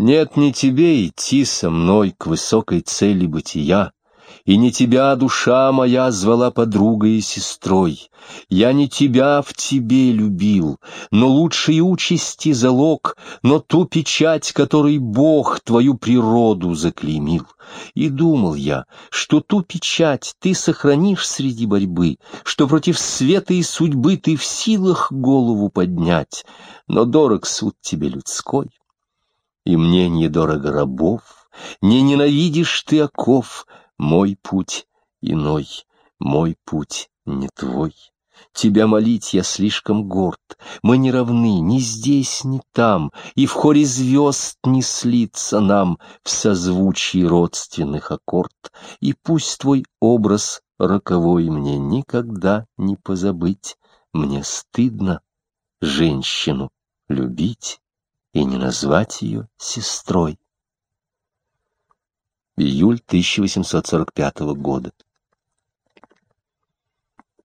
Нет, не тебе идти со мной к высокой цели бытия, и не тебя, душа моя, звала подругой и сестрой. Я не тебя в тебе любил, но лучшей участи залог, но ту печать, которой Бог твою природу заклеймил. И думал я, что ту печать ты сохранишь среди борьбы, что против света и судьбы ты в силах голову поднять, но дорог суд тебе людской, и мне недорого рабов, не ненавидишь ты оков, мой путь иной, мой путь не твой. Тебя молить я слишком горд, мы не равны ни здесь, ни там, и в хоре звезд не слиться нам в созвучии родственных аккорд, и пусть твой образ роковой мне никогда не позабыть, мне стыдно женщину любить и не назвать ее сестрой июль 1845 года.